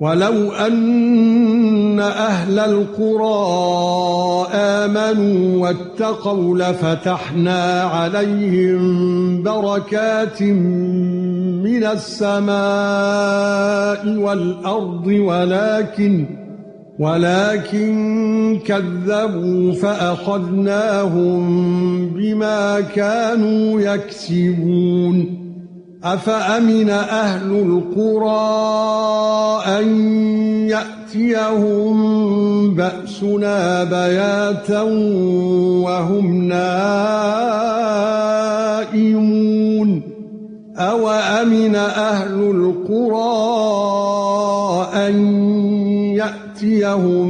ولو أن أهل القرى آمنوا واتقوا لفتحنا عليهم بركات من السماء والأرض ولكن ولكن كذبوا فأخذناهم بما كانوا يكسبون. أفأمن أهل القرى أن يأتيهم بأسنا بياتا وهم نائمون أو امن أهل القرى أن يأتيهم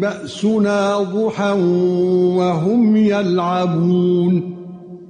بأسنا ضحى وهم يلعبون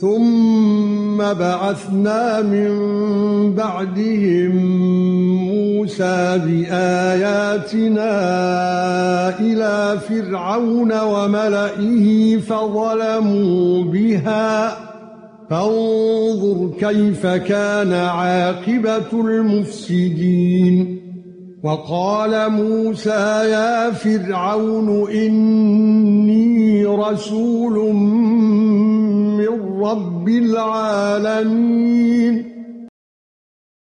ثُمَّ بَعَثْنَا مِن بَعْدِهِم مُوسَى بِآيَاتِنَا إِلَى فِرْعَوْنَ وَمَلَئِهِ فَظَلَمُوا بِهَا. فَانظُرْ كَيْفَ كَانَ عَاقِبَةُ الْمُفْسِدِينَ. وقال موسى يا فرعون إني رسول رب العالمين.